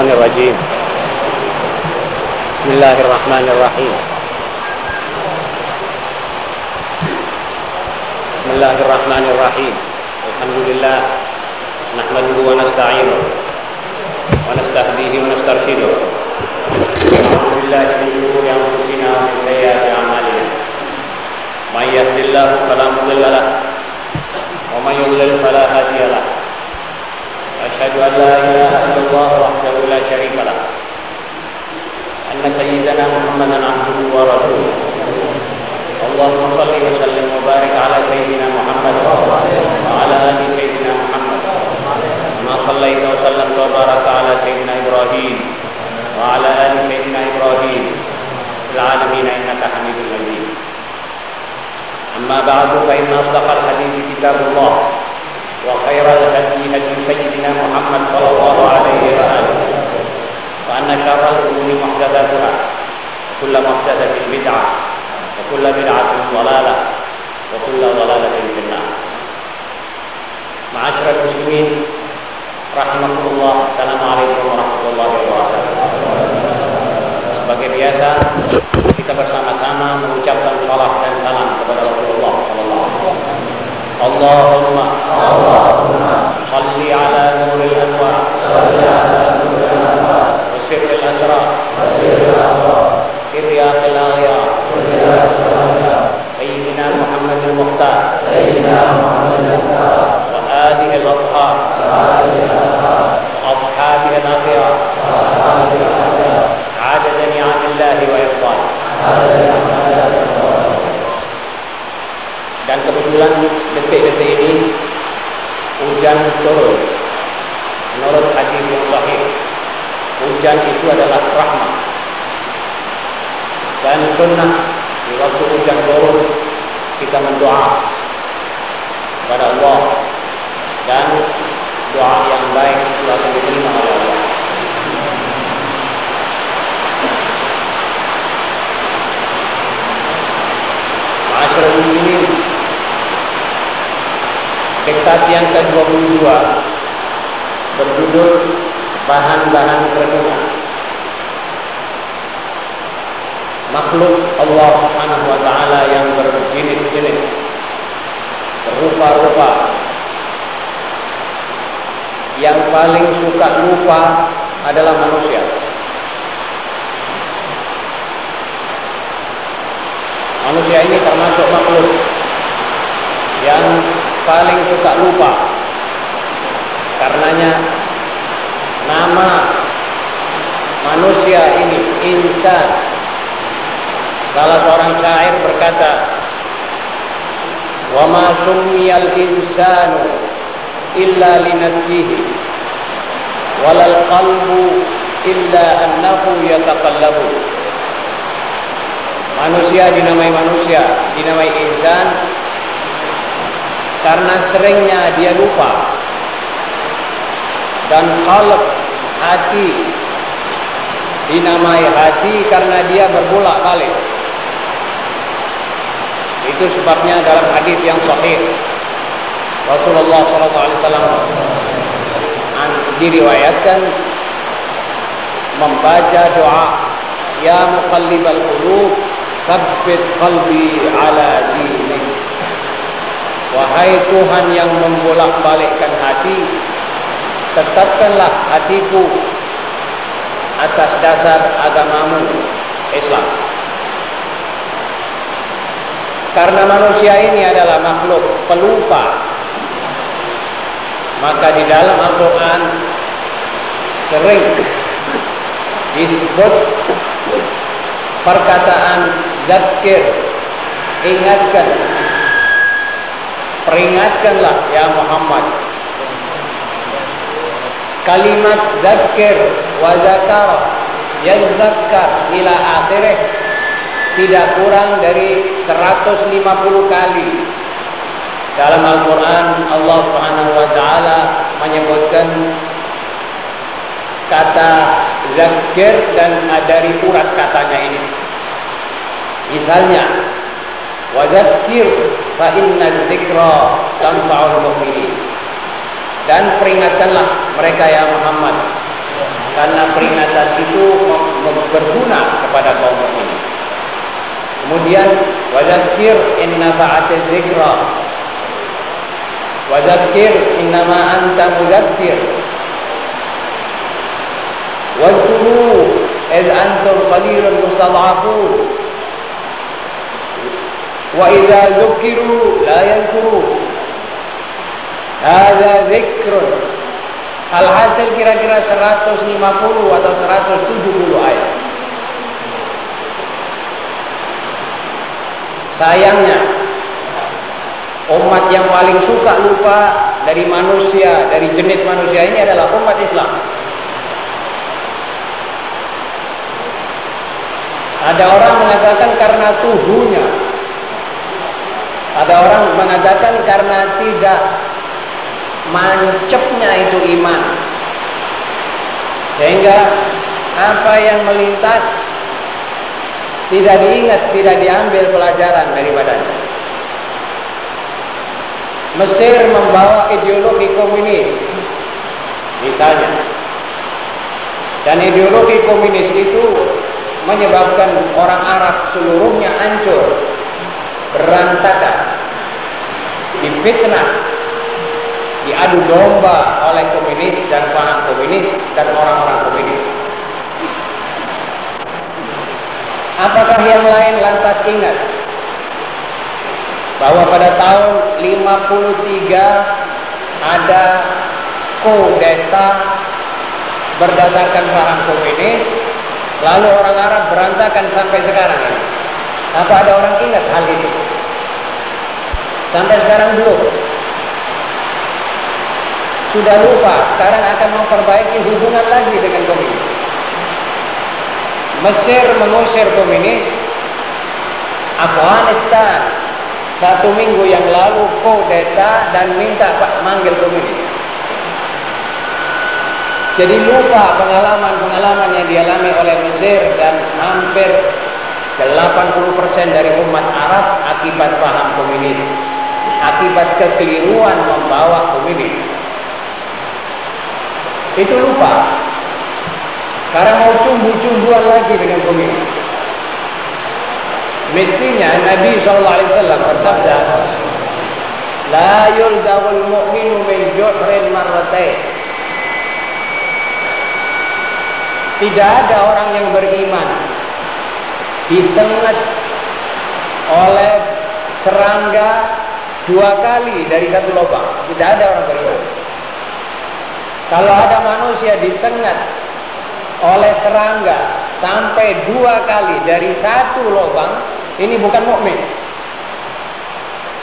الشيطان الرجيم بسم الله الرحمن الرحيم بسم الله الرحمن الرحيم الحمد لله نحمده ونستعينه ونستهديه ونسترشده نعوذ بالله من شرور انفسنا ومن سيئات اعمالنا من يهد الله فلا مضل له ومن يضلل فلا هادي له أشهد أن لا إله إلا الله وحده لا شريك له. أن سيدنا محمدا عبده ورسوله. اللهم صل وسلم وبارك على سيدنا محمد وعلى آل سيدنا محمد. كما صليت وسلمت وبارك على سيدنا إبراهيم وعلى آل سيدنا إبراهيم في العالمين إنك حميد مجيد. أما بعد فإن أصدق الحديث كتاب الله. وخير الهدي هدي سيدنا محمد صلى الله عليه وآله وأن شر الأمور محدثاتها وكل محدثة بدعة وكل بدعة ضلالة وكل ضلالة في النار معاشر المسلمين رحمكم الله السلام عليكم ورحمة الله وبركاته sebagai biasa kita bersama-sama mengucapkan salat dan salam kepada Rasulullah sallallahu alaihi wasallam اللهم صل على نور الأنوار. صل على نور الانوار وسر الأسرار. وسر الاسرار الأغيار. سيدنا محمد المختار. سيدنا محمد المختار وآله الاطهار الأطهار. Linasyihi walal qalbu illa annahu yataqallabu. Manusia dinamai manusia dinamai insan. Karena seringnya dia lupa. Dan qalb hati dinamai hati karena dia berbolak-balik. Itu sebabnya dalam hadis yang sahih. Rasulullah SAW diriwayatkan membaca doa ya muqallibal qulub tsabbit qalbi ala dinik. Wahai Tuhan yang membolak-balikkan hati Tetapkanlah hatiku Atas dasar agamamu Islam. Karena manusia ini adalah makhluk pelupa Maka di dalam Al-Quran Sering Disebut Perkataan Zakir Ingatkan peringatkanlah ya Muhammad. Kalimat zakir wa zakar yazakkar ila akhirih tidak kurang dari 150 kali. Dalam Al-Quran Allah Subhanahu wa taala menyebutkan kata zakir dan dari urat katanya ini misalnya wadzakir fa inna dzikra tanfa'ul mu'minin dan peringatkanlah mereka ya Muhammad karena peringatan itu berguna kepada kaum mukminin. Kemudian wadzakir inna ba'atiz dzikra. Wadzakir innama anta mudzakir. إذ أنتم قليل مستضعفون وإذا ذكروا لا يذكرون هذا ذكر Alhasil kira-kira 150 atau 170 ayat. Sayangnya umat yang paling suka lupa dari manusia, dari jenis manusia ini adalah umat Islam. Ada orang mengatakan karena tubuhnya. Ada orang mengatakan karena tidak mancepnya itu iman. Sehingga apa yang melintas tidak diingat, tidak diambil pelajaran daripadanya. Mesir membawa ideologi komunis misalnya. Dan ideologi komunis itu menyebabkan orang Arab seluruhnya hancur, berantakan, difitnah, diadu domba oleh komunis dan paham komunis dan orang-orang komunis. Apakah yang lain lantas ingat bahwa pada tahun 53 ada kudeta berdasarkan paham komunis Lalu orang Arab berantakan sampai sekarang. Apa ada orang ingat hal itu? Sampai sekarang belum. Sudah lupa, sekarang akan memperbaiki hubungan lagi dengan komunis. Mesir mengusir komunis. Afghanistan satu minggu yang lalu kudeta dan minta pak manggil komunis. Jadi lupa pengalaman-pengalaman yang dialami oleh Mesir dan hampir 80% dari umat Arab akibat paham komunis. Akibat kekeliruan membawa komunis. Itu lupa. Karena mau cumbu-cumbuan lagi dengan komunis. Mestinya Nabi SAW bersabda, La yuldawul mu'minu min juhrin. Tidak ada orang yang beriman disengat oleh serangga dua kali dari satu lubang. Tidak ada orang beriman. Kalau ada manusia disengat oleh serangga sampai dua kali dari satu lubang, ini bukan mukmin.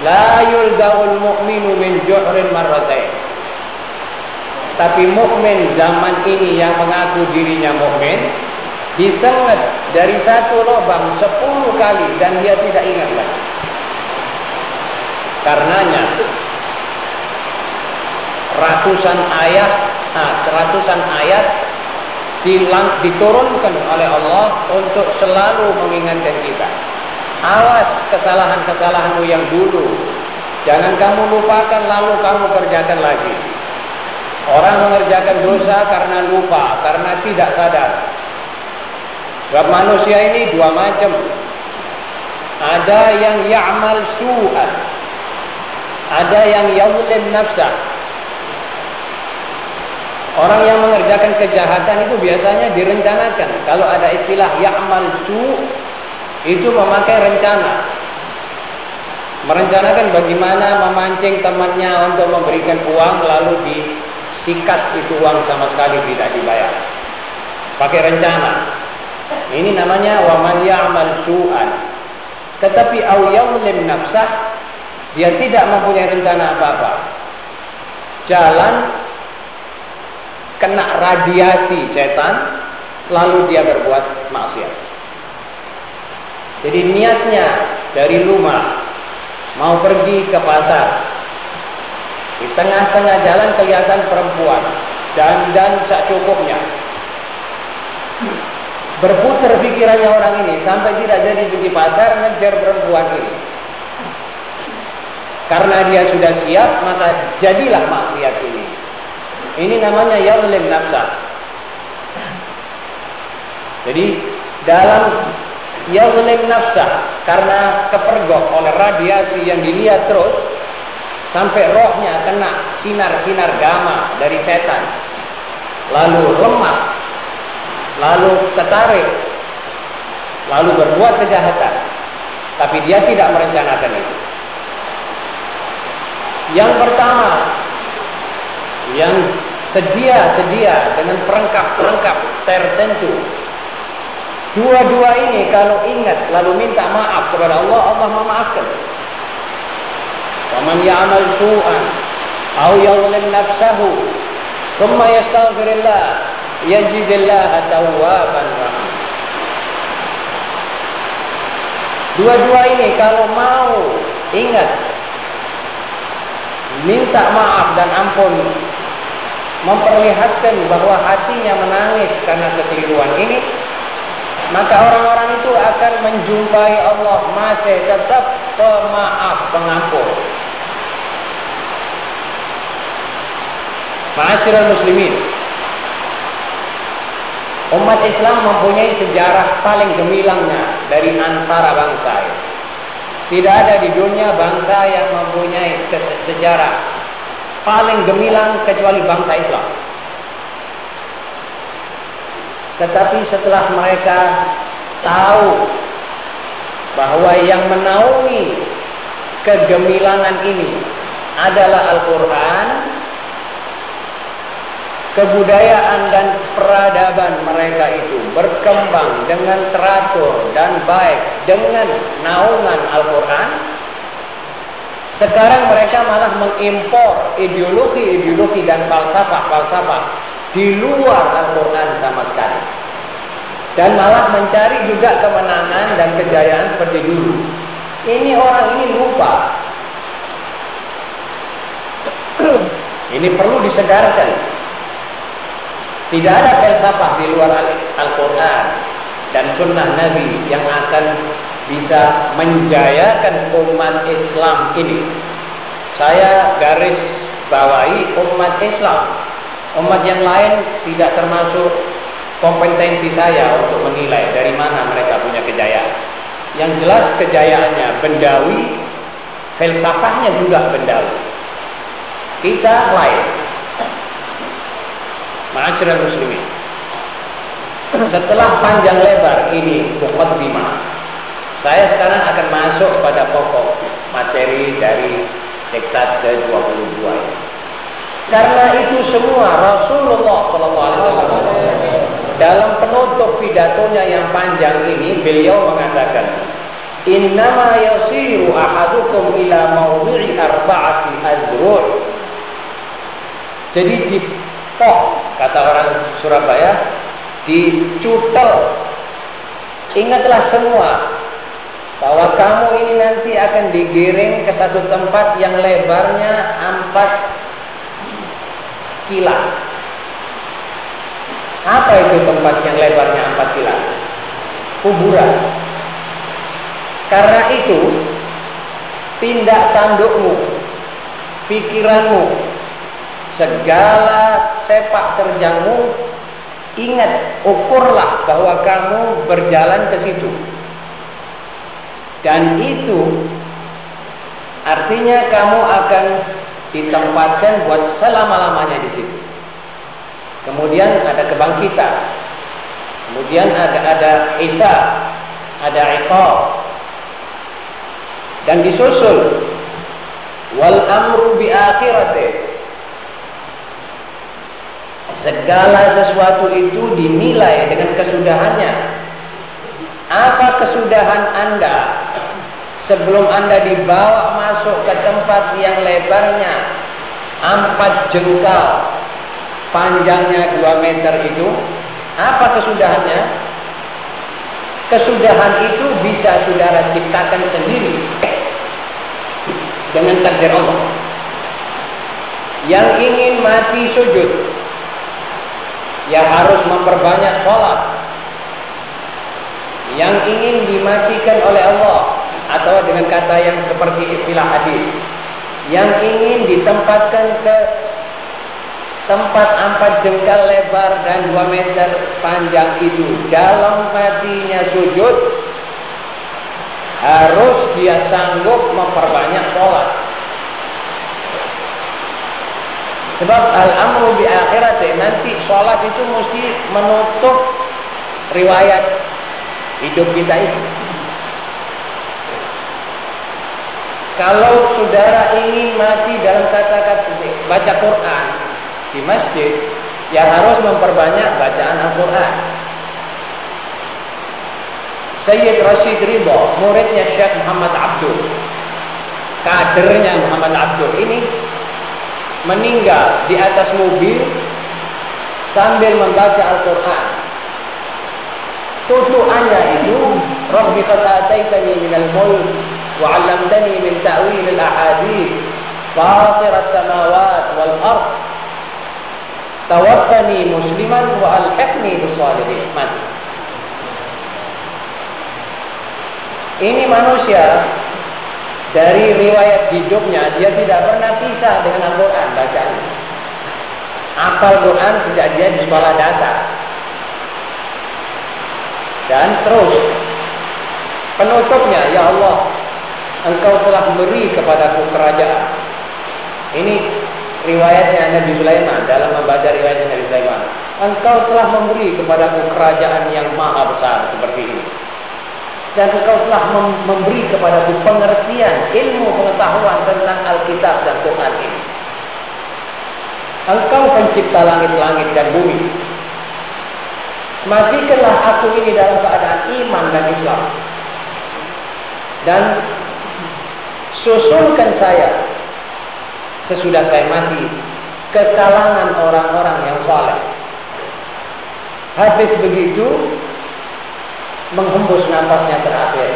La yuldaul mu'minu min juhrin marratain. Tapi mukmin zaman ini yang mengaku dirinya mukmin disengat dari satu lubang sepuluh kali dan dia tidak ingat lagi. Karenanya ratusan ayat, nah, seratusan ayat diturunkan oleh Allah untuk selalu mengingatkan kita. Awas kesalahan-kesalahanmu yang dulu. Jangan kamu lupakan lalu kamu kerjakan lagi. Orang mengerjakan dosa karena lupa, karena tidak sadar. Sebab manusia ini dua macam. Ada yang ya'mal su'an. Ada yang yawlim nafsah. Orang yang mengerjakan kejahatan itu biasanya direncanakan. Kalau ada istilah ya'mal su' itu memakai rencana. Merencanakan bagaimana memancing temannya untuk memberikan uang lalu di sikat itu uang sama sekali tidak dibayar. Pakai rencana. Ini namanya waman ya'mal su'an. Tetapi au yawlim nafsah dia tidak mempunyai rencana apa-apa. Jalan kena radiasi setan lalu dia berbuat maksiat. Jadi niatnya dari rumah mau pergi ke pasar di tengah-tengah jalan kelihatan perempuan dan dan secukupnya. Berputar pikirannya orang ini sampai tidak jadi pergi pasar ngejar perempuan ini. Karena dia sudah siap maka jadilah maksiat ini. Ini namanya yadlim nafsa. Jadi dalam yadlim nafsah karena kepergok oleh radiasi yang dilihat terus sampai rohnya kena sinar-sinar gamma dari setan. Lalu lemah. Lalu tertarik lalu berbuat kejahatan. Tapi dia tidak merencanakan itu. Yang pertama yang sedia-sedia dengan perangkap-perangkap tertentu. Dua-dua ini kalau ingat lalu minta maaf kepada Allah, Allah memaafkan. Waman ya'mal su'an aw yawlim nafsahu thumma yastaghfirillah yajidillah tawwaban rahim. Dua-dua ini kalau mau ingat minta maaf dan ampun memperlihatkan bahwa hatinya menangis karena kekeliruan ini maka orang-orang itu akan menjumpai Allah masih tetap pemaaf pengampun. Ma'asyiral muslimin. Umat Islam mempunyai sejarah paling gemilangnya dari antara bangsa. Tidak ada di dunia bangsa yang mempunyai sejarah paling gemilang kecuali bangsa Islam. Tetapi setelah mereka tahu bahwa yang menaungi kegemilangan ini adalah Al-Quran, kebudayaan dan peradaban mereka itu berkembang dengan teratur dan baik dengan naungan Al-Quran, sekarang mereka malah mengimpor ideologi-ideologi dan falsafah-falsafah di luar Al-Quran sama sekali. Dan malah mencari juga kemenangan dan kejayaan seperti dulu. Ini orang ini lupa. Ini perlu disedarkan tidak ada filsafah di luar Al-Quran dan sunnah Nabi yang akan bisa menjayakan umat Islam ini saya garis bawahi umat Islam Umat yang lain tidak termasuk kompetensi saya untuk menilai dari mana mereka punya kejayaan. Yang jelas kejayaannya bendawi, filsafahnya juga bendawi. Kita lain. Ma'asyiral muslimin. Setelah panjang lebar ini mukaddimah, saya sekarang akan masuk pada pokok materi dari diktat ke-22 ini. Karena itu semua Rasulullah SAW dalam penutup pidatonya yang panjang ini beliau mengatakan Innama yasiru ahadukum ila mawdi'i arba'ati adru' Jadi di poh kata orang Surabaya dicutel Ingatlah semua bahwa kamu ini nanti akan digiring ke satu tempat yang lebarnya empat kilat. Apa itu tempat yang lebarnya empat kilat? Kuburan. Karena itu, tindak tandukmu, pikiranmu, segala sepak terjangmu, ingat, ukurlah bahwa kamu berjalan ke situ. Dan itu artinya kamu akan ditempatkan buat selama-lamanya di situ. Kemudian ada kebangkitan. Kemudian ada ada isa, ada iqab. Dan disusul wal amru bi. Segala sesuatu itu dinilai dengan kesudahannya. Apa kesudahan Anda? Sebelum anda dibawa masuk ke tempat yang lebarnya empat jengkal panjangnya dua meter itu apa kesudahannya? Kesudahan itu bisa saudara ciptakan sendiri dengan takdir Allah. Yang ingin mati sujud ya harus memperbanyak sholat. Yang ingin dimatikan oleh Allah atau dengan kata yang seperti istilah hadis. Yang ingin ditempatkan ke tempat empat jengkal lebar dan dua meter panjang itu dalam matinya sujud harus dia sanggup memperbanyak sholat sebab al-amru bi akhirat nanti sholat itu mesti menutup riwayat hidup kita itu kalau saudara ingin mati dalam kata-kata baca Quran di masjid yang harus memperbanyak bacaan Al-Quran. Sayyid Rashid Ridho, muridnya Syekh Muhammad Abdul, kadernya Muhammad Abdul ini meninggal di atas mobil sambil membaca Al-Quran. Tutuannya itu, Rabbi qad ataitani minal mulk wa 'allamtani min ta'wil al-ahadith, fatir as-samawat wal ardh tawaffani musliman wa alhiqni bisalihin mati ini manusia dari riwayat hidupnya dia tidak pernah pisah dengan Al-Quran bacanya. Apal Quran sejak dia di sekolah dasar. Dan terus penutupnya ya Allah engkau telah memberi kepadaku kerajaan. Ini riwayatnya Nabi Sulaiman dalam membaca riwayatnya Nabi Sulaiman. Engkau telah memberi kepadaku kerajaan yang maha besar seperti ini dan engkau telah memberi kepadaku pengertian ilmu pengetahuan tentang Alkitab dan Quran ini. Engkau pencipta langit-langit dan bumi. Matikanlah aku ini dalam keadaan iman dan Islam. Dan susulkan saya sesudah saya mati ke kalangan orang-orang yang soleh. Habis begitu menghembus nafasnya terakhir.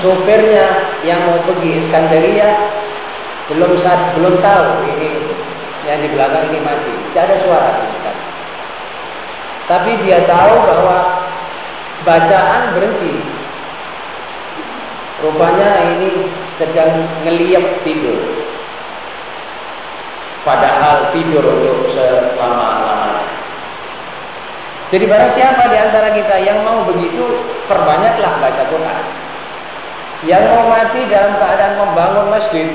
Sopirnya yang mau pergi Iskandaria belum saat belum tahu ini yang di belakang ini mati. Tidak ada suara kan. Tapi dia tahu bahwa bacaan berhenti. Rupanya ini sedang ngeliat tidur padahal tidur untuk. Jadi barang siapa di antara kita yang mau begitu, perbanyaklah baca Quran. Yang mau mati dalam keadaan membangun masjid,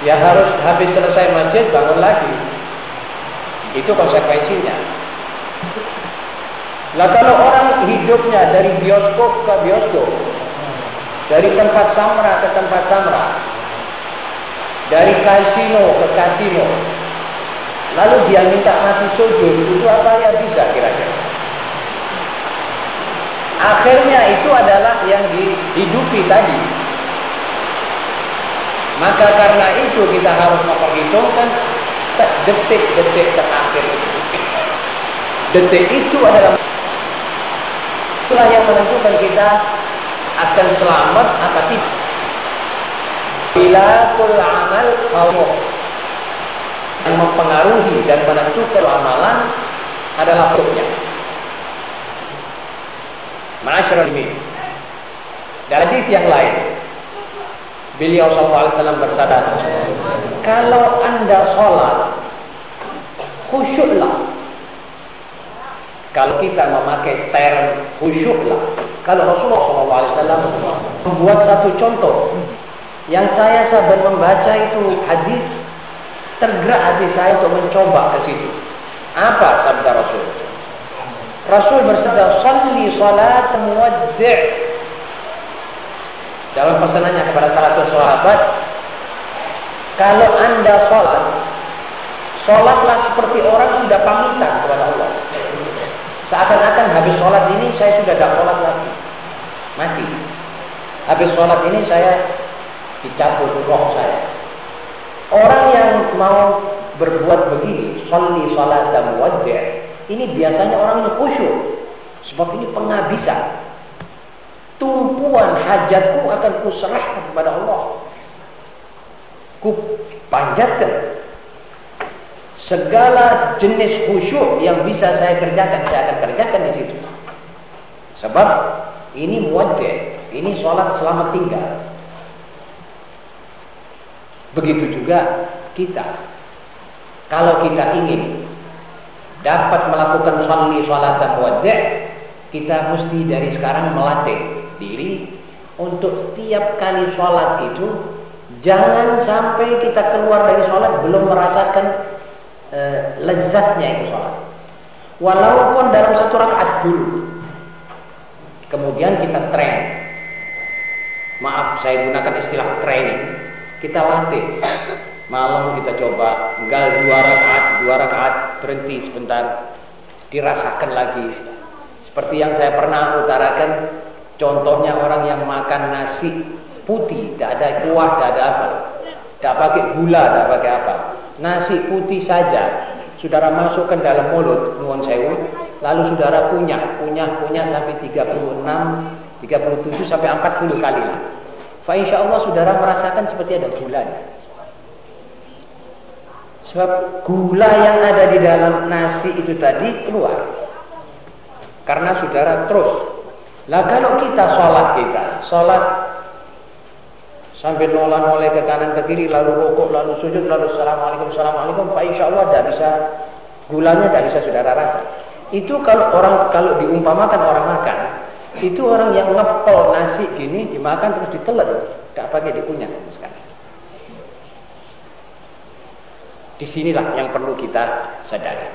ya harus habis selesai masjid bangun lagi. Itu konsekuensinya. Lah kalau orang hidupnya dari bioskop ke bioskop, dari tempat samra ke tempat samra, dari kasino ke kasino lalu dia minta mati sujud itu apa yang bisa kira-kira? Akhirnya itu adalah yang dihidupi tadi. Maka karena itu kita harus memperhitungkan detik-detik terakhir detik itu adalah itulah yang menentukan kita akan selamat apa tidak. Bilatul amal khawf yang mempengaruhi dan menentukan amalan adalah hukumnya. Masyarakat ini. Dan hadis yang lain, beliau SAW bersabda, kalau anda sholat, khusyuklah. Kalau kita memakai term khusyuklah, kalau Rasulullah SAW membuat satu contoh yang saya sahabat membaca itu hadis tergerak hati saya untuk mencoba ke situ. Apa sabda Rasul? Rasul bersabda, "Shalli salat muwaddi'." Dalam pesanannya kepada salah satu sahabat, kalau Anda sholat, sholatlah seperti orang sudah pamitan kepada Allah. Seakan-akan habis sholat ini saya sudah tidak sholat lagi. Mati. Habis sholat ini saya dicabut roh saya. Orang yang mau berbuat begini, sholli salatan muwaddi' ini biasanya orang yang khusyuk. Sebab ini penghabisan. Tumpuan hajatku akan kuserahkan kepada Allah. Ku panjatkan segala jenis khusyuk yang bisa saya kerjakan, saya akan kerjakan di situ. Sebab ini muwaddi', ini sholat selamat tinggal. Begitu juga kita. Kalau kita ingin dapat melakukan salli salatan wadi' kita mesti dari sekarang melatih diri untuk tiap kali sholat itu jangan sampai kita keluar dari sholat belum merasakan e, lezatnya itu sholat. Walaupun dalam satu rakaat dulu kemudian kita train. Maaf saya gunakan istilah training kita latih. Malam kita coba gal dua rakaat dua rakaat berhenti sebentar. Dirasakan lagi. Seperti yang saya pernah utarakan contohnya orang yang makan nasi putih tidak ada kuah tidak ada apa. Tidak pakai gula tidak pakai apa. Nasi putih saja saudara masukkan dalam mulut nuwun sewu. Lalu saudara kunyah kunyah kunyah sampai 36 37 sampai 40 kali lah. Fa Allah saudara merasakan seperti ada gulanya. Sebab gula yang ada di dalam nasi itu tadi keluar. Karena saudara terus. Lah kalau kita sholat kita, sholat sambil nolak-nolak ke kanan ke kiri, lalu rokok, lalu sujud, lalu assalamualaikum, assalamualaikum, Fa insya Allah tidak bisa gulanya tidak bisa saudara rasa. Itu kalau orang kalau diumpamakan orang makan, itu orang yang ngepol nasi gini dimakan terus ditelan, tidak pakai dikunyah sama sekali. Di sinilah yang perlu kita sadari.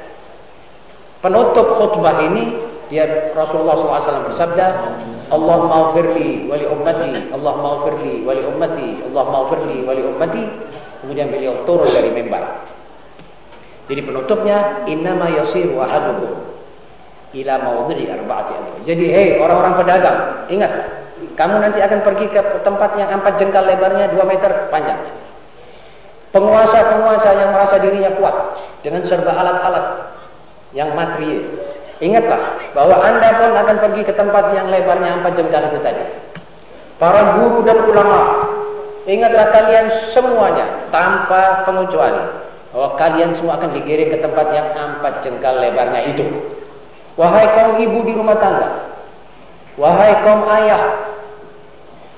Penutup khutbah ini dia Rasulullah SAW bersabda, Allah maufirli wali ummati, Allah maufirli wali ummati, Allah maufirli wali ummati. Kemudian beliau turun dari mimbar. Jadi penutupnya, innama yasiru ahadukum ila maudhi'i arba'ati. Jadi hei orang-orang pedagang, ingatlah. Kamu nanti akan pergi ke tempat yang empat jengkal lebarnya 2 meter panjangnya. Penguasa-penguasa yang merasa dirinya kuat dengan serba alat-alat yang material. Ingatlah bahwa Anda pun akan pergi ke tempat yang lebarnya empat jengkal itu tadi. Para guru dan ulama, ingatlah kalian semuanya tanpa pengecualian bahwa kalian semua akan digiring ke tempat yang empat jengkal lebarnya itu. Wahai kaum ibu di rumah tangga. Wahai kaum ayah.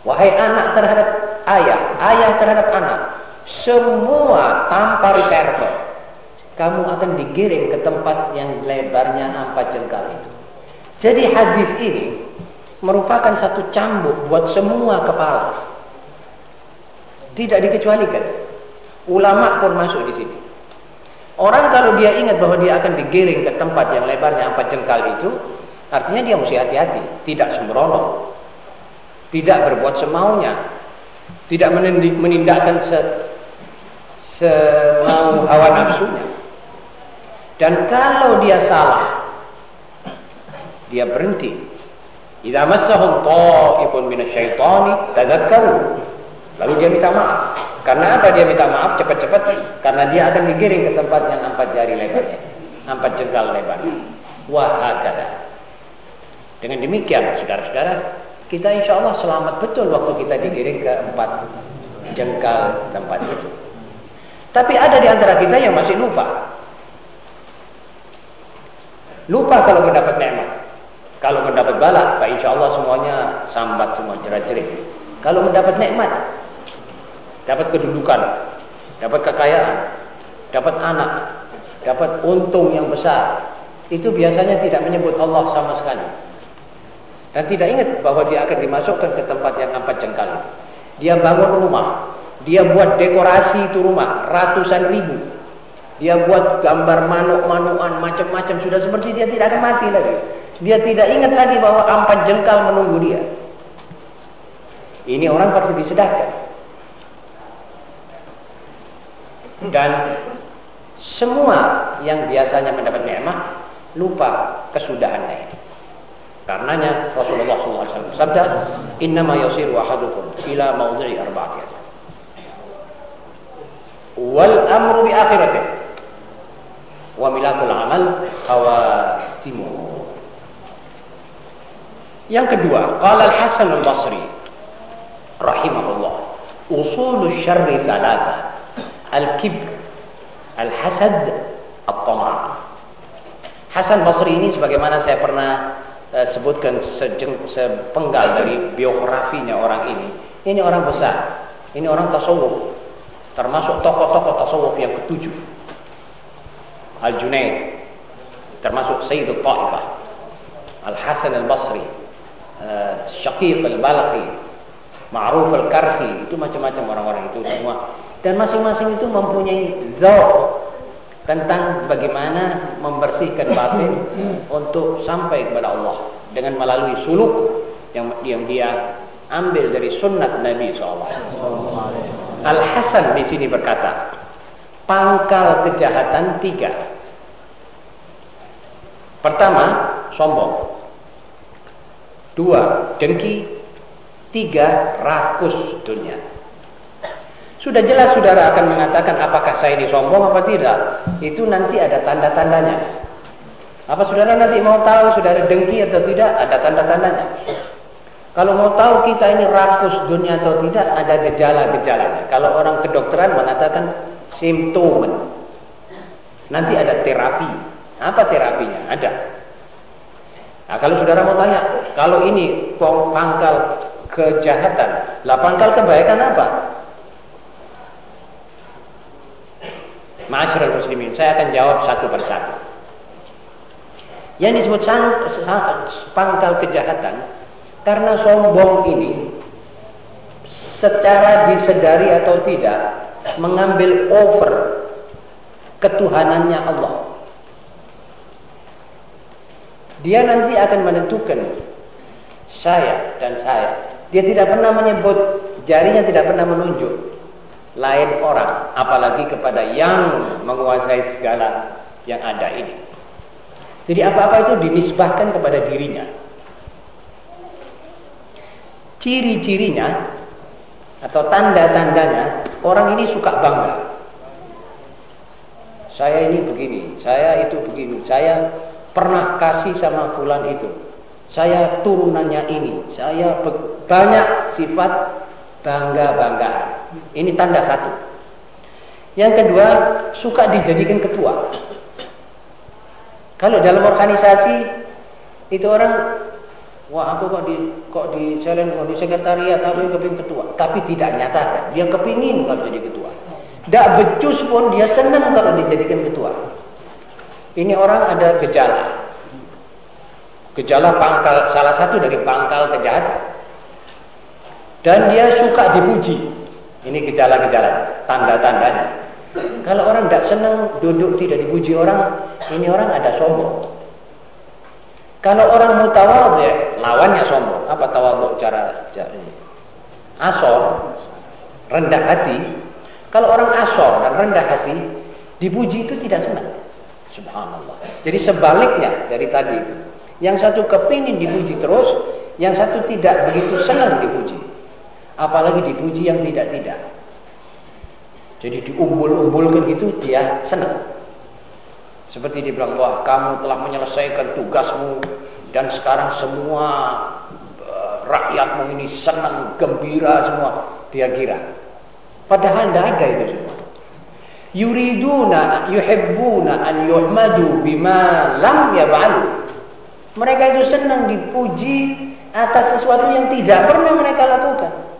Wahai anak terhadap ayah Ayah terhadap anak. Semua tanpa reserve Kamu akan digiring ke tempat yang lebarnya empat jengkal itu. Jadi hadis ini Merupakan satu cambuk buat semua kepala. Tidak dikecualikan. Ulama pun masuk di sini Orang kalau dia ingat bahwa dia akan digiring ke tempat yang lebarnya empat jengkal itu, artinya dia mesti hati-hati, tidak sembrono, tidak berbuat semaunya, tidak menindakkan se semau hawa nafsunya. Dan kalau dia salah, dia berhenti. Idza massahum ta'ifun minasyaitani tadzakkaru. Lalu dia minta maaf. Karena apa dia minta maaf cepat-cepat? Karena dia akan digiring ke tempat yang empat jari lebarnya, empat jengkal lebarnya. Wahakata. Dengan demikian, saudara-saudara, kita insya Allah selamat betul waktu kita digiring ke empat jengkal tempat itu. Tapi ada di antara kita yang masih lupa. Lupa kalau mendapat nikmat. Kalau mendapat bala, insya Allah semuanya sambat semua jerat-jerit. Kalau mendapat nikmat, dapat kedudukan, dapat kekayaan, dapat anak, dapat untung yang besar, itu biasanya tidak menyebut Allah sama sekali. Dan tidak ingat bahwa dia akan dimasukkan ke tempat yang empat jengkal itu. Dia bangun rumah, dia buat dekorasi itu rumah, ratusan ribu. Dia buat gambar manuk-manukan macam-macam sudah seperti dia tidak akan mati lagi. Dia tidak ingat lagi bahwa empat jengkal menunggu dia. Ini orang perlu disedahkan. Dan semua yang biasanya mendapat nikmat lupa kesudahannya itu. Karenanya Rasulullah SAW sabda, "Innama yasiru ahadukum ila mawdhi'i arba'ati wal amru bi akhirati wa milakul amal khawatimu." Yang kedua, qala Al-Hasan Al-Basri rahimahullah, "Usulul syarri thalathah." Al-kibr, al-hasad, at-tama'. Hasan Basri ini sebagaimana saya pernah uh, sebutkan sejeng, sepenggal dari biografinya orang ini. Ini orang besar. Ini orang tasawuf. Termasuk tokoh-tokoh tasawuf yang ketujuh. Al-Junaid termasuk Sayyidul Ta'ifah Al-Hasan Al-Basri uh, Syaqiq Al-Balkhi Ma'ruf Al-Karhi itu macam-macam orang-orang itu semua dan masing-masing itu mempunyai zawq tentang bagaimana membersihkan batin untuk sampai kepada Allah dengan melalui suluk yang yang dia ambil dari sunnat Nabi SAW. Al Hasan di sini berkata, pangkal kejahatan tiga. Pertama, sombong. Dua, dengki. Tiga, rakus dunia. Sudah jelas saudara akan mengatakan apakah saya ini sombong apa tidak. Itu nanti ada tanda-tandanya. Apa saudara nanti mau tahu saudara dengki atau tidak? Ada tanda-tandanya. Kalau mau tahu kita ini rakus dunia atau tidak, ada gejala-gejalanya. Kalau orang kedokteran mengatakan simptom. Nanti ada terapi. Apa terapinya? Ada. Nah, kalau saudara mau tanya, kalau ini pangkal kejahatan, lah pangkal kebaikan apa? Masyarakat muslimin, saya akan jawab satu persatu. Yang disebut pangkal kejahatan karena sombong ini secara disedari atau tidak mengambil over ketuhanannya Allah. Dia nanti akan menentukan saya dan saya. Dia tidak pernah menyebut jarinya tidak pernah menunjuk lain orang, apalagi kepada yang menguasai segala yang ada ini. Jadi apa-apa itu dinisbahkan kepada dirinya. Ciri-cirinya atau tanda-tandanya orang ini suka bangga. Saya ini begini, saya itu begini, saya pernah kasih sama fulan itu. Saya turunannya ini, saya banyak sifat bangga-banggaan. Ini tanda satu. Yang kedua, suka dijadikan ketua. Kalau dalam organisasi itu orang wah aku kok di kok di selen kok di sekretariat aku kepingin ketua, tapi tidak nyatakan. Dia kepingin kalau jadi ketua. Tidak becus pun dia senang kalau dijadikan ketua. Ini orang ada gejala. Gejala pangkal salah satu dari pangkal kejahatan dan dia suka dipuji. Ini gejala-gejala, tanda-tandanya. Kalau orang tidak senang duduk tidak dipuji orang, ini orang ada sombong. Kalau orang mutawadhi, lawannya sombong. Apa tawadhu cara, cara ini? Asor, rendah hati. Kalau orang asor dan rendah hati, dipuji itu tidak senang. Subhanallah. Jadi sebaliknya dari tadi itu. Yang satu kepingin dipuji terus, yang satu tidak begitu senang dipuji apalagi dipuji yang tidak-tidak. Jadi diumbul-umbulkan gitu dia senang. Seperti dibilang, wah kamu telah menyelesaikan tugasmu dan sekarang semua uh, rakyatmu ini senang, gembira semua. Dia kira. Padahal tidak ada itu semua. Yuriduna yuhibbuna an yuhmadu bima lam yaf'alu. Mereka itu senang dipuji atas sesuatu yang tidak pernah mereka lakukan.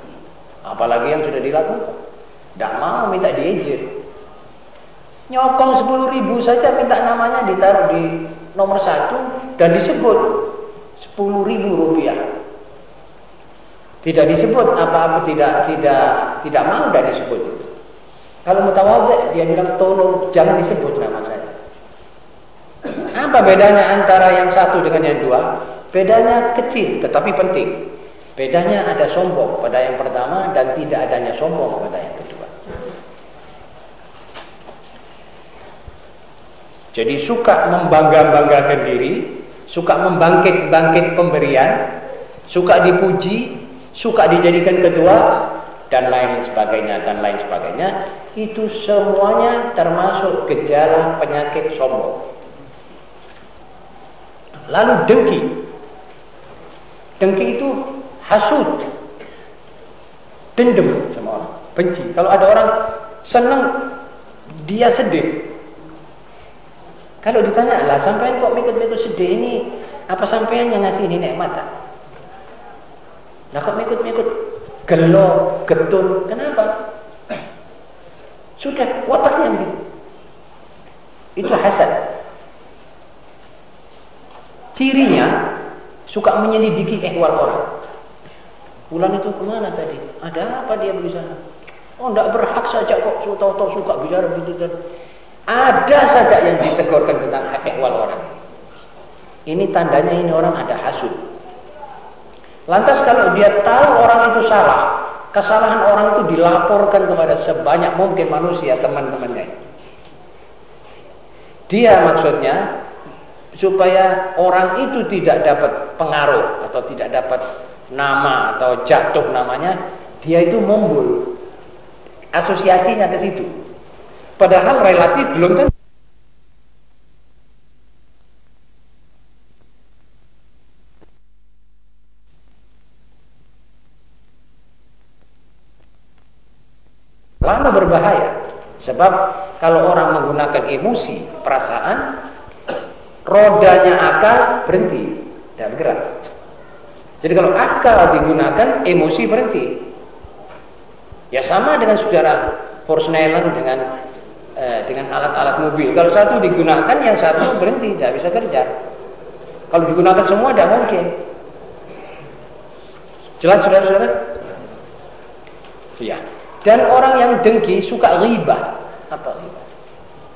Apalagi yang sudah dilakukan. Tidak mau minta diejir. Nyokong 10 ribu saja minta namanya ditaruh di nomor satu dan disebut 10 ribu rupiah. Tidak disebut apa-apa tidak tidak tidak mau dan disebut. Kalau mutawadhi dia bilang tolong jangan disebut nama saya. Apa bedanya antara yang satu dengan yang dua? Bedanya kecil tetapi penting. Bedanya ada sombong pada yang pertama dan tidak adanya sombong pada yang kedua. Jadi suka membangga-banggakan diri, suka membangkit-bangkit pemberian, suka dipuji, suka dijadikan ketua dan lain sebagainya dan lain sebagainya, itu semuanya termasuk gejala penyakit sombong. Lalu dengki. Dengki itu hasud dendam sama orang benci kalau ada orang senang dia sedih kalau ditanya lah sampai kok mikut-mikut sedih ini apa sampean yang ngasih ini nikmat tak? Nah kok mikut-mikut gelo, getun, kenapa? Sudah wataknya begitu. Itu hasad. Cirinya suka menyelidiki ehwal orang. Bulan itu ke mana tadi? Ada apa dia di sana? Oh, tidak berhak saja kok tahu-tahu suka bicara begitu dan ada saja yang ditegurkan tentang ehwal orang. Ini tandanya ini orang ada hasud. Lantas kalau dia tahu orang itu salah, kesalahan orang itu dilaporkan kepada sebanyak mungkin manusia teman-temannya. Dia maksudnya supaya orang itu tidak dapat pengaruh atau tidak dapat nama atau jatuh namanya, dia itu mumbul asosiasinya ke situ. Padahal relatif belum tentu lama berbahaya. Sebab kalau orang menggunakan emosi, perasaan, rodanya akal berhenti dan bergerak. Jadi kalau akal digunakan, emosi berhenti. Ya sama dengan saudara Forsnellen dengan eh, dengan alat-alat mobil. Kalau satu digunakan, yang satu berhenti, tidak bisa kerja. Kalau digunakan semua, tidak mungkin. Jelas saudara-saudara? Ya. Dan orang yang dengki suka riba. Apa riba?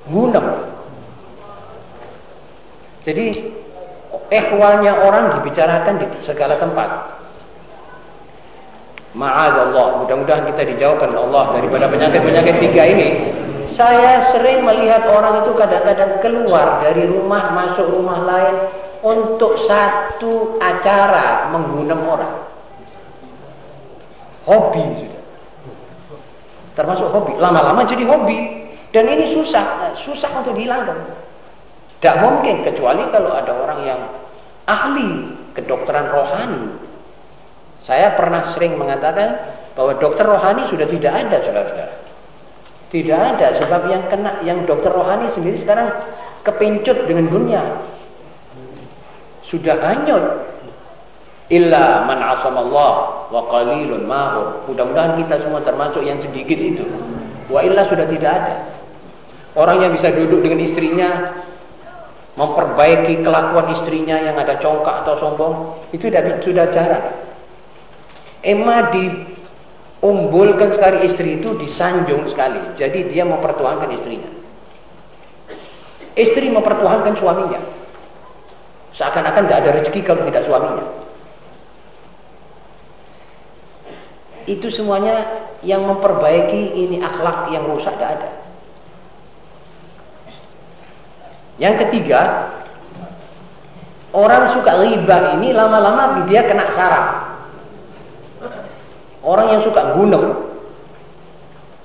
Gunem. Jadi ehwalnya orang dibicarakan di segala tempat. Ma'adallah, mudah-mudahan kita dijauhkan Allah daripada penyakit-penyakit tiga ini. Saya sering melihat orang itu kadang-kadang keluar dari rumah, masuk rumah lain untuk satu acara menggunakan orang. Hobi sudah termasuk hobi lama-lama jadi hobi dan ini susah susah untuk dihilangkan tidak mungkin kecuali kalau ada orang yang ahli kedokteran rohani saya pernah sering mengatakan bahwa dokter rohani sudah tidak ada saudara-saudara tidak ada sebab yang kena yang dokter rohani sendiri sekarang kepincut dengan dunia sudah hanyut illa man asamallah wa qalilun mahur. Mudah-mudahan kita semua termasuk yang sedikit itu. Wa illa sudah tidak ada. Orang yang bisa duduk dengan istrinya memperbaiki kelakuan istrinya yang ada congkak atau sombong itu sudah sudah jarang. Emma diumbulkan sekali istri itu disanjung sekali. Jadi dia mempertuhankan istrinya. Istri mempertuhankan suaminya. Seakan-akan tidak ada rezeki kalau tidak suaminya. itu semuanya yang memperbaiki ini akhlak yang rusak tidak ada. Yang ketiga, orang suka riba ini lama-lama dia kena saraf. Orang yang suka gunem,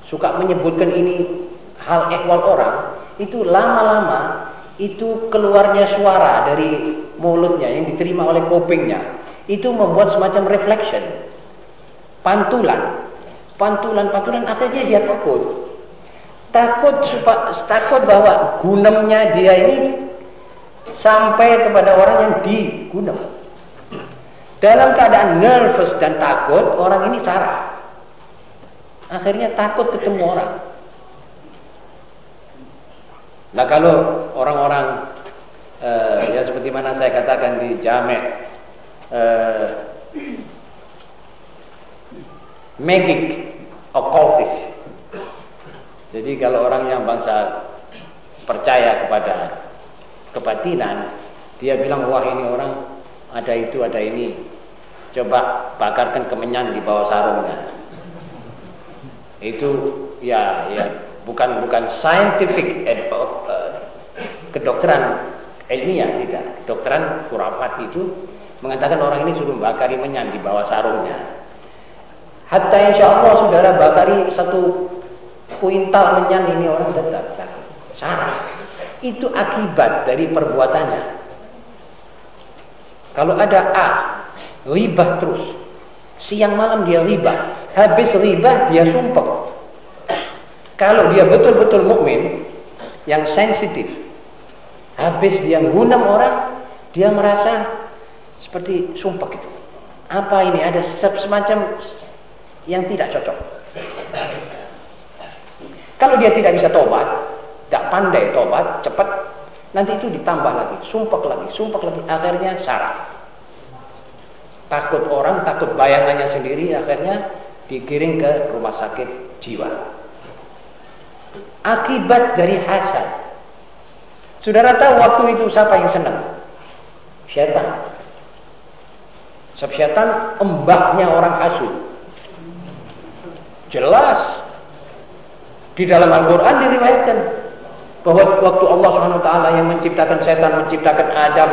suka menyebutkan ini hal ehwal orang, itu lama-lama itu keluarnya suara dari mulutnya yang diterima oleh kupingnya, itu membuat semacam reflection pantulan. Pantulan-pantulan akhirnya dia takut takut takut bahwa gunemnya dia ini sampai kepada orang yang digunem dalam keadaan nervous dan takut orang ini sarah. Akhirnya takut ketemu orang. Nah kalau orang-orang uh, ya seperti mana saya katakan di jamek uh, magic occultist. Jadi kalau orang yang bangsa percaya kepada kebatinan, dia bilang wah ini orang ada itu ada ini. Coba bakarkan kemenyan di bawah sarungnya. Itu ya ya bukan bukan scientific ed, uh, kedokteran ilmiah tidak. Kedokteran kurafat itu mengatakan orang ini suruh bakari menyan di bawah sarungnya. Hatta insya Allah saudara bakari satu kuintal menyan ini orang tetap takut. Itu akibat dari perbuatannya. Kalau ada A, ribah terus. Siang malam dia ribah. Habis ribah dia sumpah. Kalau dia betul-betul mukmin yang sensitif, habis dia gunam orang, dia merasa seperti sumpah gitu. Apa ini? Ada semacam yang tidak cocok. Kalau dia tidak bisa tobat, tidak pandai tobat, cepat, nanti itu ditambah lagi, sumpah lagi, sumpah lagi, akhirnya saraf. Takut orang, takut bayangannya sendiri, akhirnya dikirim ke rumah sakit jiwa. Akibat dari hasad. Saudara tahu waktu itu siapa yang senang? Syaitan. Sebab syaitan embahnya orang hasud. Jelas di dalam Al-Quran diriwayatkan bahwa waktu Allah Swt yang menciptakan setan, menciptakan Adam,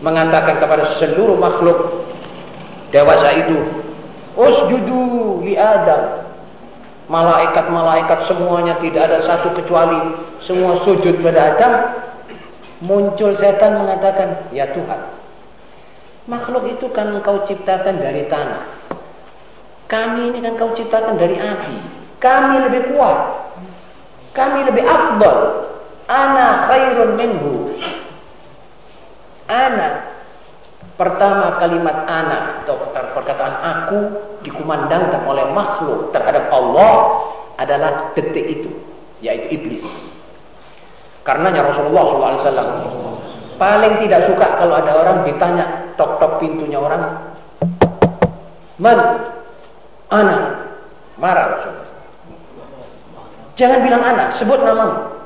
mengatakan kepada seluruh makhluk dewasa itu, Usjudu li Adam. Malaikat-malaikat semuanya tidak ada satu kecuali semua sujud pada Adam. Muncul setan mengatakan, Ya Tuhan, makhluk itu kan engkau ciptakan dari tanah. Kami ini kan kau ciptakan dari api. Kami lebih kuat. Kami lebih afdal. Ana khairun minhu. Ana pertama kalimat ana atau perkataan aku dikumandangkan oleh makhluk terhadap Allah adalah detik itu yaitu iblis. Karenanya Rasulullah SAW paling tidak suka kalau ada orang ditanya tok-tok pintunya orang man ana marah Rasulullah Jangan bilang anak, sebut namamu.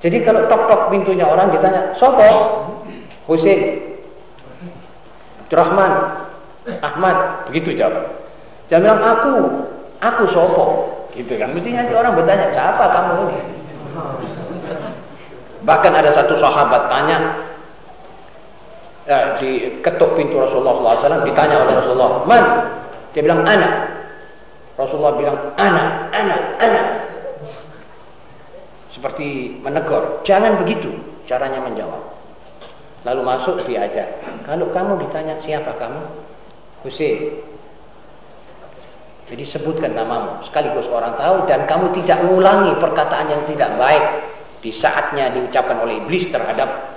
Jadi kalau tok-tok pintunya orang ditanya, Sopo? Husin. Abdurrahman. Ahmad. Begitu jawab. Jangan bilang aku. Aku Sopo. Gitu kan. Mesti nanti orang bertanya, siapa kamu ini? Bahkan ada satu sahabat tanya, eh, di ketuk pintu Rasulullah SAW ditanya oleh Rasulullah, man? Dia bilang anak. Rasulullah bilang, anak, anak, anak. Seperti menegur, jangan begitu caranya menjawab. Lalu masuk diajak. Kalau kamu ditanya siapa kamu? Husin. Jadi sebutkan namamu. Sekaligus orang tahu dan kamu tidak mengulangi perkataan yang tidak baik di saatnya diucapkan oleh iblis terhadap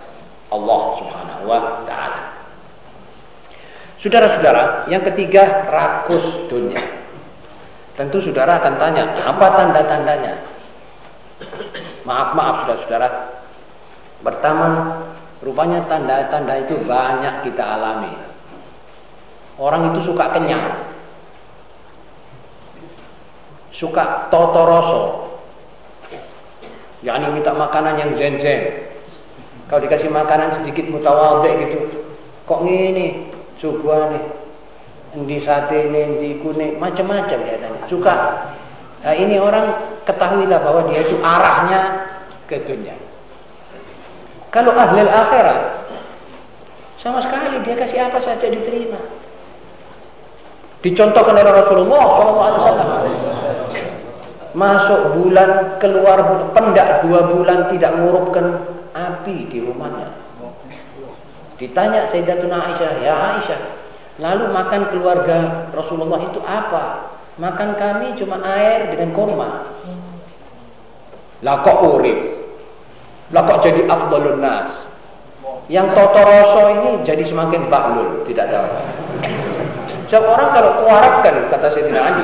Allah Subhanahu wa taala. Saudara-saudara, yang ketiga rakus dunia. Tentu saudara akan tanya, apa tanda-tandanya? Maaf, maaf saudara-saudara. Pertama, rupanya tanda-tanda itu banyak kita alami. Orang itu suka kenyang. Suka totoroso. yakni minta makanan yang zen-zen. Kalau dikasih makanan sedikit mutawadhi gitu. Kok ngini? nih di sate ini, di kuning, macam-macam dia tanya. Suka. Nah, ini orang ketahuilah bahwa dia itu arahnya ke dunia. Kalau ahli akhirat, sama sekali dia kasih apa saja diterima. Dicontohkan oleh Rasulullah SAW. Masuk bulan, keluar bulan, pendak dua bulan tidak mengurupkan api di rumahnya. Ditanya Sayyidatuna Aisyah, ya Aisyah, Lalu makan keluarga Rasulullah itu apa? Makan kami cuma air dengan kurma. Lah kok urip? Lah kok jadi afdalun nas? Yang totoroso ini jadi semakin bahlul, tidak tahu. Setiap orang kalau kuharapkan kata Sayyidina Ali,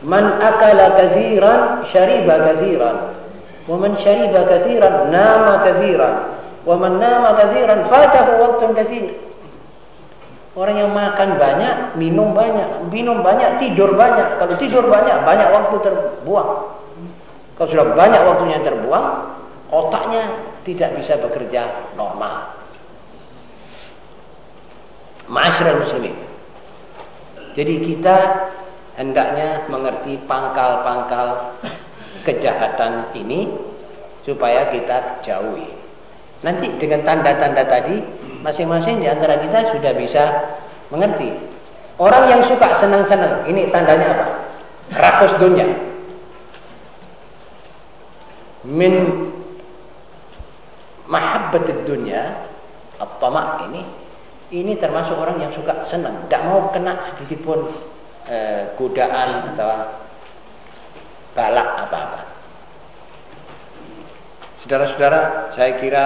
Man akala kaziran syariba kaziran wa man syariba kaziran nama kaziran wa man nama kaziran fatahu waqtun kazir. Orang yang makan banyak, minum banyak, minum banyak, tidur banyak. Kalau tidur banyak, banyak waktu terbuang. Kalau sudah banyak waktunya terbuang, otaknya tidak bisa bekerja normal. Masyarakat muslimin. Jadi kita hendaknya mengerti pangkal-pangkal kejahatan ini supaya kita jauhi. Nanti dengan tanda-tanda tadi masing-masing di antara kita sudah bisa mengerti. Orang yang suka senang-senang, ini tandanya apa? Rakus dunia. Min mahabbatid dunia atau ini ini termasuk orang yang suka senang, tidak mau kena sedikit pun eh, godaan atau balak apa-apa. Saudara-saudara, saya kira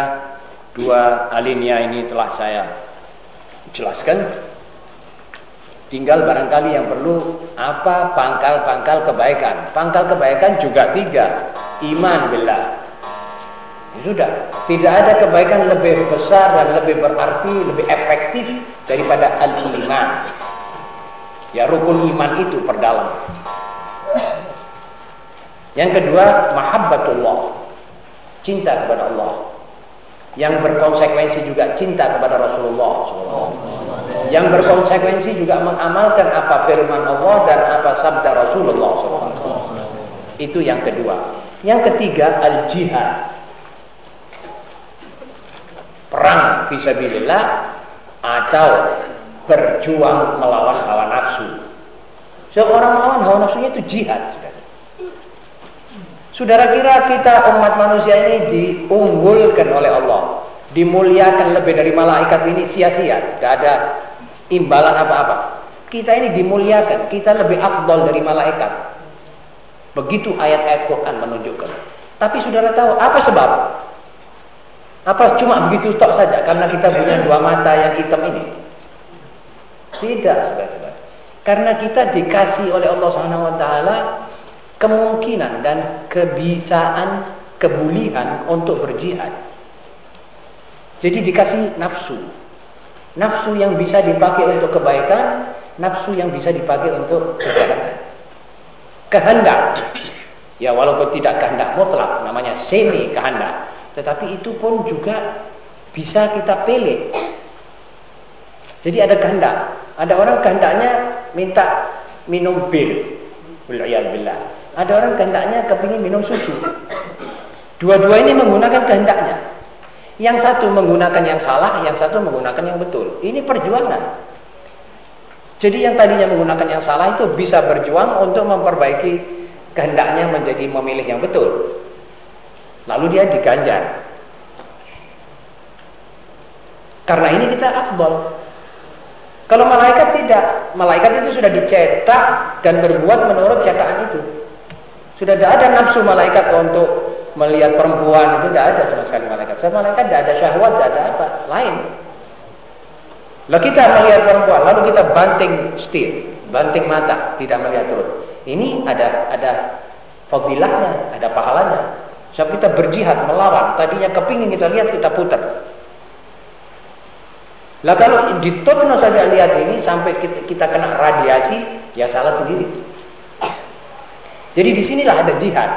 dua alinea ini telah saya jelaskan. Tinggal barangkali yang perlu apa pangkal-pangkal kebaikan. Pangkal kebaikan juga tiga. iman billah. Ya sudah, tidak ada kebaikan lebih besar dan lebih berarti, lebih efektif daripada al-iman. Ya rukun iman itu perdalam. Yang kedua, mahabbatullah. Cinta kepada Allah. Yang berkonsekuensi juga cinta kepada Rasulullah Yang berkonsekuensi juga mengamalkan apa firman Allah dan apa sabda Rasulullah Itu yang kedua. Yang ketiga, al-jihad. Perang fisabilillah atau berjuang melawan hawa nafsu. Sebab orang melawan hawa nafsunya itu jihad. Saudara kira kita umat manusia ini diunggulkan oleh Allah, dimuliakan lebih dari malaikat ini sia-sia, tidak ada imbalan apa-apa. Kita ini dimuliakan, kita lebih afdol dari malaikat. Begitu ayat-ayat Quran menunjukkan. Tapi saudara tahu apa sebab? Apa cuma begitu tok saja karena kita punya dua mata yang hitam ini? Tidak, saudara-saudara. Karena kita dikasih oleh Allah Subhanahu wa taala kemungkinan dan kebisaan kebulihan untuk berjihad. Jadi dikasih nafsu. Nafsu yang bisa dipakai untuk kebaikan, nafsu yang bisa dipakai untuk kejahatan. Kehendak. Ya walaupun tidak kehendak mutlak, namanya semi kehendak. Tetapi itu pun juga bisa kita pilih. Jadi ada kehendak. Ada orang kehendaknya minta minum bir. Billah. Ada orang kehendaknya kepingin minum susu. Dua-dua ini menggunakan kehendaknya. Yang satu menggunakan yang salah, yang satu menggunakan yang betul. Ini perjuangan. Jadi yang tadinya menggunakan yang salah itu bisa berjuang untuk memperbaiki kehendaknya menjadi memilih yang betul. Lalu dia diganjar. Karena ini kita afdol. Kalau malaikat tidak, malaikat itu sudah dicetak dan berbuat menurut cetakan itu. Sudah tidak ada nafsu malaikat untuk melihat perempuan itu tidak ada sama sekali malaikat. Sama malaikat tidak ada syahwat, tidak ada apa lain. Lalu kita melihat perempuan, lalu kita banting setir, banting mata, tidak melihat terus. Ini ada ada fadilahnya, ada pahalanya. Sebab kita berjihad melawan, tadinya kepingin kita lihat kita putar. Lah kalau ditutno saja lihat ini sampai kita, kita kena radiasi, ya salah sendiri. Jadi di sinilah ada jihad.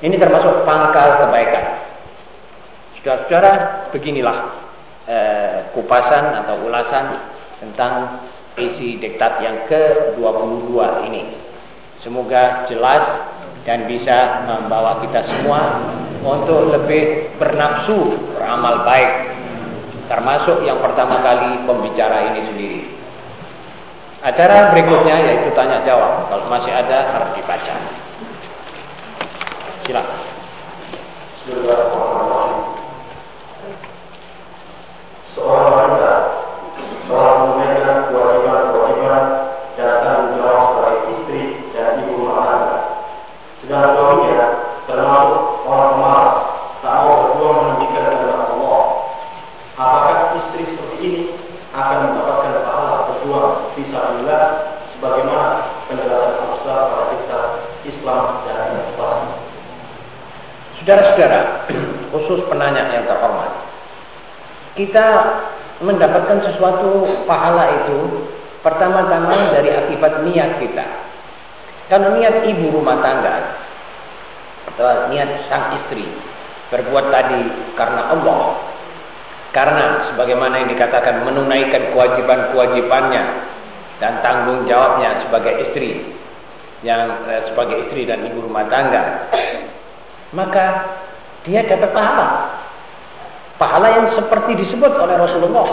Ini termasuk pangkal kebaikan. Saudara-saudara, beginilah eh, kupasan atau ulasan tentang isi diktat yang ke-22 ini. Semoga jelas dan bisa membawa kita semua untuk lebih bernafsu beramal baik. Termasuk yang pertama kali pembicara ini sendiri. Acara berikutnya yaitu tanya jawab. Kalau masih ada harus dibaca. Silakan. Seorang wanita telah menunaikan kewajiban-kewajiban dan tanggung jawab sebagai istri dan ibu rumah tangga. Sedang suaminya termasuk orang malas, tak mau berjuang menunjukkan kepada Allah. Apakah istri seperti ini akan mendapatkan pahala berjuang fisabilillah sebagaimana penjelasan Ustaz pada kita Islam dan Islam. Saudara-saudara, khusus penanya yang terhormat. Kita mendapatkan sesuatu pahala itu pertama-tama dari akibat niat kita. Kalau niat ibu rumah tangga atau niat sang istri berbuat tadi karena Allah karena sebagaimana yang dikatakan menunaikan kewajiban-kewajibannya dan tanggung jawabnya sebagai istri yang eh, sebagai istri dan ibu rumah tangga maka dia dapat pahala pahala yang seperti disebut oleh Rasulullah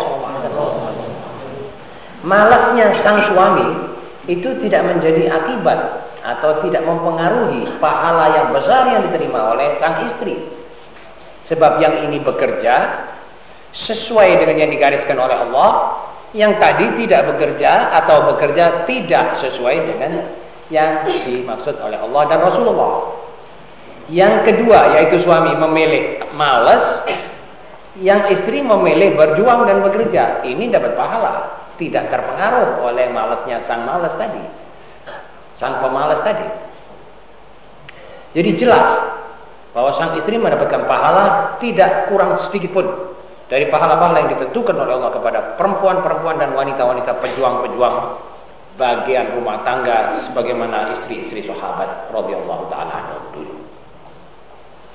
malasnya sang suami itu tidak menjadi akibat atau tidak mempengaruhi pahala yang besar yang diterima oleh sang istri sebab yang ini bekerja sesuai dengan yang digariskan oleh Allah yang tadi tidak bekerja atau bekerja tidak sesuai dengan yang dimaksud oleh Allah dan Rasulullah. Yang kedua yaitu suami memilih malas, yang istri memilih berjuang dan bekerja. Ini dapat pahala, tidak terpengaruh oleh malasnya sang malas tadi. Sang pemalas tadi. Jadi jelas bahwa sang istri mendapatkan pahala tidak kurang sedikit pun dari pahala-pahala yang ditentukan oleh Allah kepada perempuan-perempuan dan wanita-wanita pejuang-pejuang bagian rumah tangga sebagaimana istri-istri sahabat radhiyallahu taala dulu.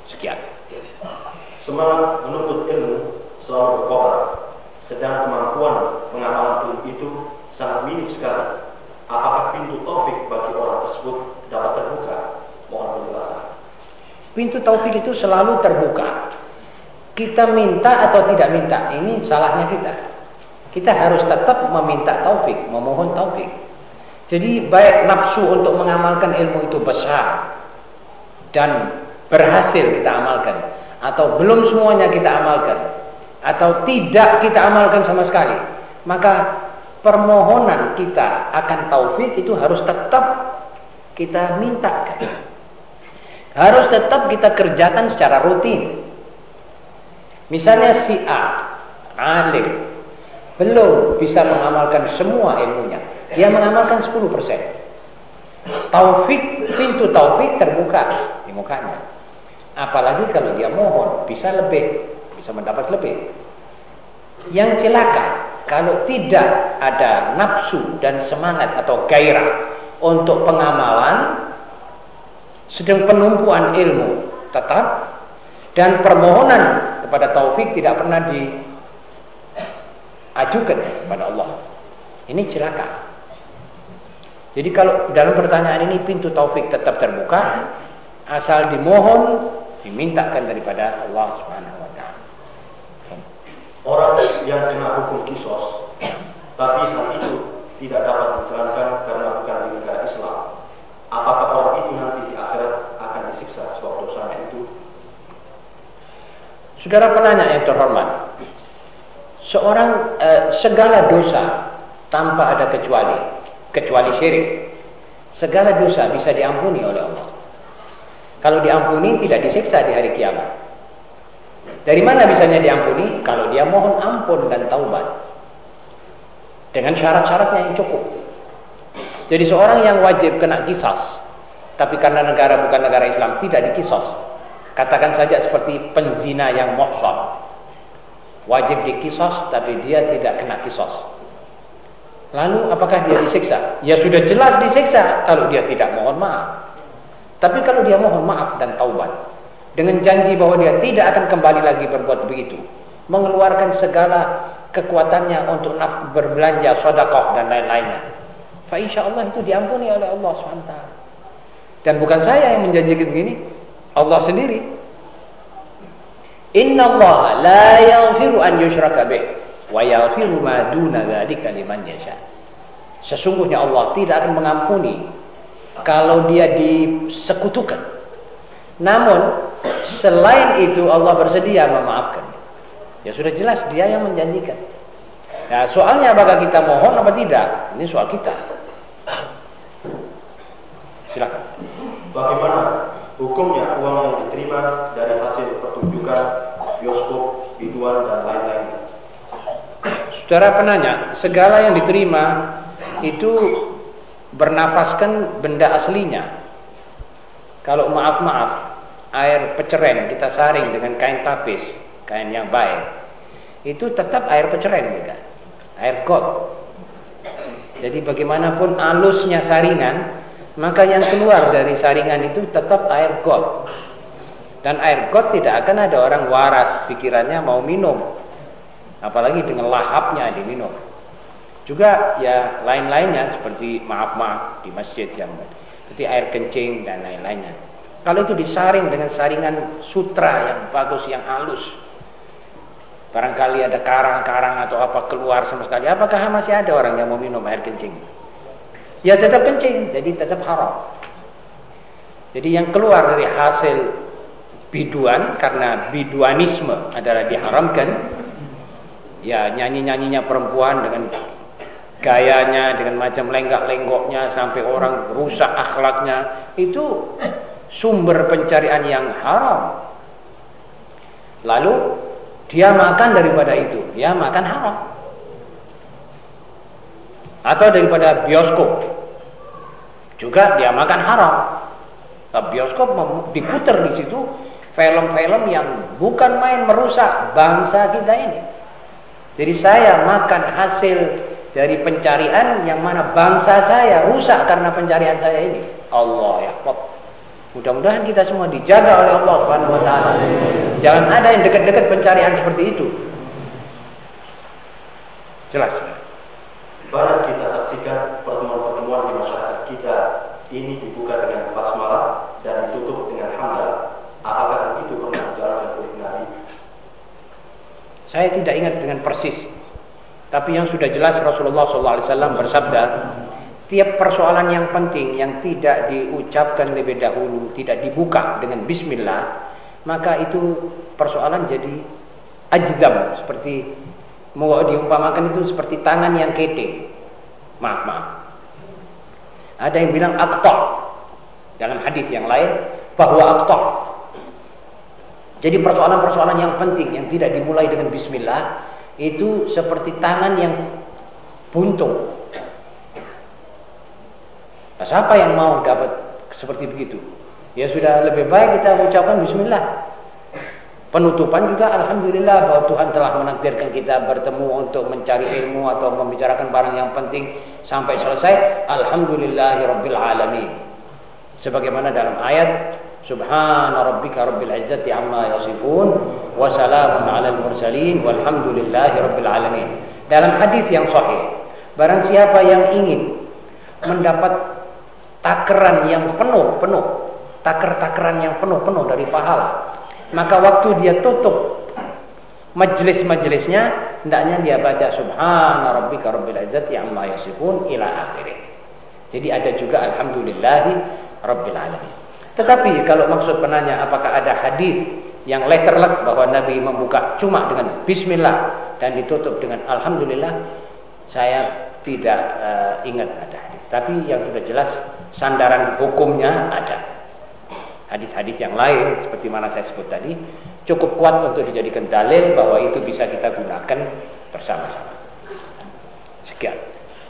Sekian. Semangat menuntut ilmu selalu berkobar, sedang kemampuan pengamalan ilmu itu sangat minim sekali. Apakah pintu taufik bagi orang tersebut dapat terbuka? Mohon penjelasan. Pintu taufik itu selalu terbuka. Kita minta atau tidak minta, ini salahnya kita. Kita harus tetap meminta taufik, memohon taufik. Jadi baik nafsu untuk mengamalkan ilmu itu besar dan berhasil kita amalkan atau belum semuanya kita amalkan atau tidak kita amalkan sama sekali, maka permohonan kita akan taufik itu harus tetap kita mintakan. Harus tetap kita kerjakan secara rutin. Misalnya si A, alim, belum bisa mengamalkan semua ilmunya. Dia mengamalkan 10%. Taufik, pintu taufik terbuka di mukanya. Apalagi kalau dia mohon, bisa lebih, bisa mendapat lebih. Yang celaka kalau tidak ada nafsu dan semangat atau gairah untuk pengamalan sedang penumpuan ilmu tetap dan permohonan kepada taufik tidak pernah diajukan kepada Allah. Ini celaka. Jadi kalau dalam pertanyaan ini pintu taufik tetap terbuka asal dimohon dimintakan daripada Allah Subhanahu yang kena hukum kisos, tapi hal itu tidak dapat dijalankan karena bukan di negara Islam. Apakah orang itu nanti di akhirat akan disiksa sebab dosanya itu? Saudara penanya yang terhormat, seorang eh, segala dosa tanpa ada kecuali, kecuali syirik, segala dosa bisa diampuni oleh Allah. Kalau diampuni tidak disiksa di hari kiamat. Dari mana bisanya diampuni? Kalau dia mohon ampun dan taubat. Dengan syarat-syaratnya yang cukup. Jadi seorang yang wajib kena kisos, tapi karena negara bukan negara Islam tidak dikisos. Katakan saja seperti penzina yang muhsan. Wajib dikisos tapi dia tidak kena kisos. Lalu apakah dia disiksa? Ya sudah jelas disiksa kalau dia tidak mohon maaf. Tapi kalau dia mohon maaf dan taubat, dengan janji bahwa dia tidak akan kembali lagi berbuat begitu. Mengeluarkan segala kekuatannya untuk berbelanja sedekah dan lain-lainnya. Fa insyaallah itu diampuni oleh Allah SWT dan bukan saya yang menjanjikan begini Allah sendiri. Inna Allah la yaghfiru an yushraka bih wa yaghfiru ma duna dzalika liman yasha. Sesungguhnya Allah tidak akan mengampuni kalau dia disekutukan namun selain itu Allah bersedia memaafkan. Ya sudah jelas dia yang menjanjikan. Nah, soalnya apakah kita mohon apa tidak? Ini soal kita. Silakan. Bagaimana hukumnya uang yang diterima dari hasil pertunjukan, bioskop, biduan dan lain-lain? Saudara penanya, segala yang diterima itu bernafaskan benda aslinya kalau maaf-maaf air peceren kita saring dengan kain tapis, kain yang baik, itu tetap air peceren juga, air got. Jadi bagaimanapun alusnya saringan, maka yang keluar dari saringan itu tetap air got. Dan air got tidak akan ada orang waras pikirannya mau minum. Apalagi dengan lahapnya diminum. Juga ya lain-lainnya seperti maaf-maaf di masjid yang seperti air kencing dan lain-lainnya. Kalau itu disaring dengan saringan sutra yang bagus, yang halus. Barangkali ada karang-karang atau apa keluar sama sekali. Apakah masih ada orang yang mau minum air kencing? Ya tetap kencing, jadi tetap haram. Jadi yang keluar dari hasil biduan karena biduanisme adalah diharamkan. Ya nyanyi-nyanyinya perempuan dengan gayanya dengan macam lenggak-lenggoknya sampai orang rusak akhlaknya itu sumber pencarian yang haram. Lalu dia makan daripada itu. Dia makan haram. Atau daripada bioskop. Juga dia makan haram. Bioskop diputar di situ film-film yang bukan main merusak bangsa kita ini. Jadi saya makan hasil dari pencarian yang mana bangsa saya rusak karena pencarian saya ini. Allah ya Mudah-mudahan kita semua dijaga oleh Allah Subhanahu wa taala. Jangan ada yang dekat-dekat pencarian seperti itu. Jelas. Banyak kita saksikan pertemuan-pertemuan di masyarakat kita ini dibuka dengan basmalah dan ditutup dengan hamdalah. Apakah itu pernah dijalankan oleh Nabi? Saya tidak ingat dengan persis. Tapi yang sudah jelas Rasulullah SAW bersabda, tiap persoalan yang penting yang tidak diucapkan lebih dahulu, tidak dibuka dengan bismillah, maka itu persoalan jadi ajdam seperti mau diumpamakan itu seperti tangan yang kete. Maaf, maaf. Ada yang bilang aktor dalam hadis yang lain bahwa aktor. Jadi persoalan-persoalan yang penting yang tidak dimulai dengan bismillah itu seperti tangan yang buntung. Nah, siapa yang mau dapat seperti begitu? Ya sudah lebih baik kita mengucapkan bismillah. Penutupan juga alhamdulillah bahwa Tuhan telah menakdirkan kita bertemu untuk mencari ilmu atau membicarakan barang yang penting sampai selesai. Alhamdulillahirabbil alamin. Sebagaimana dalam ayat Subhana rabbika rabbil izzati amma yasifun wa salamun 'alal mursalin walhamdulillahi rabbil alamin. Dalam hadis yang sahih, barang siapa yang ingin mendapat takaran yang penuh-penuh, takar-takaran yang penuh-penuh dari pahala, maka waktu dia tutup majelis-majelisnya hendaknya dia baca subhana rabbika rabbil izzati amma yasifun ila akhirih. Jadi ada juga alhamdulillahi rabbil alamin. Tetapi kalau maksud penanya apakah ada hadis yang letterlek bahwa Nabi membuka cuma dengan bismillah dan ditutup dengan alhamdulillah, saya tidak uh, ingat ada hadis. Tapi yang sudah jelas sandaran hukumnya ada hadis-hadis yang lain seperti mana saya sebut tadi cukup kuat untuk dijadikan dalil bahwa itu bisa kita gunakan bersama-sama. Sekian.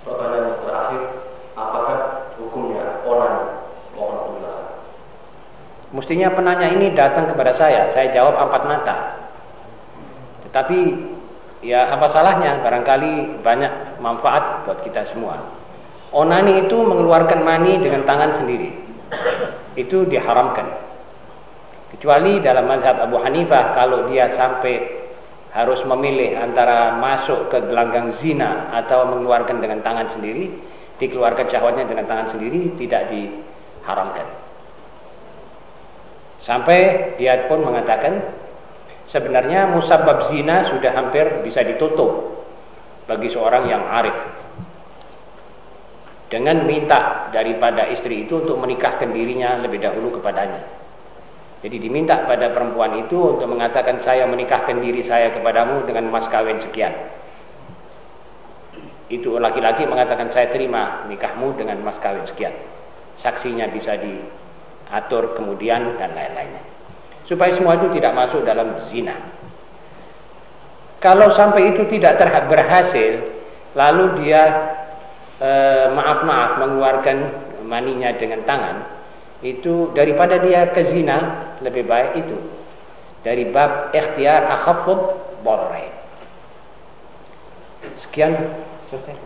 Pertanyaan yang terakhir, apakah hukumnya orang mohon penjelasan? Mestinya penanya ini datang kepada saya, saya jawab empat mata. Tetapi ya apa salahnya? Barangkali banyak manfaat buat kita semua. Onani itu mengeluarkan mani dengan tangan sendiri itu diharamkan. Kecuali dalam mazhab Abu Hanifah kalau dia sampai harus memilih antara masuk ke gelanggang zina atau mengeluarkan dengan tangan sendiri, dikeluarkan syahwatnya dengan tangan sendiri tidak diharamkan. Sampai dia pun mengatakan sebenarnya musabab zina sudah hampir bisa ditutup bagi seorang yang arif dengan minta daripada istri itu untuk menikahkan dirinya lebih dahulu kepadanya. Jadi diminta pada perempuan itu untuk mengatakan saya menikahkan diri saya kepadamu dengan mas kawin sekian. Itu laki-laki mengatakan saya terima nikahmu dengan mas kawin sekian. Saksinya bisa diatur kemudian dan lain-lainnya. Supaya semua itu tidak masuk dalam zina. Kalau sampai itu tidak berhasil, lalu dia Eh, maaf-maaf mengeluarkan maninya dengan tangan itu daripada dia ke zina lebih baik itu dari bab ikhtiar akhaffud dararain sekian selesai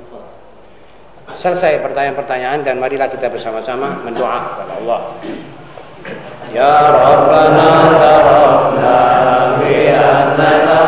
selesai pertanyaan-pertanyaan dan marilah kita bersama-sama mendoa kepada Allah Ya Rabbana tarafna bi annana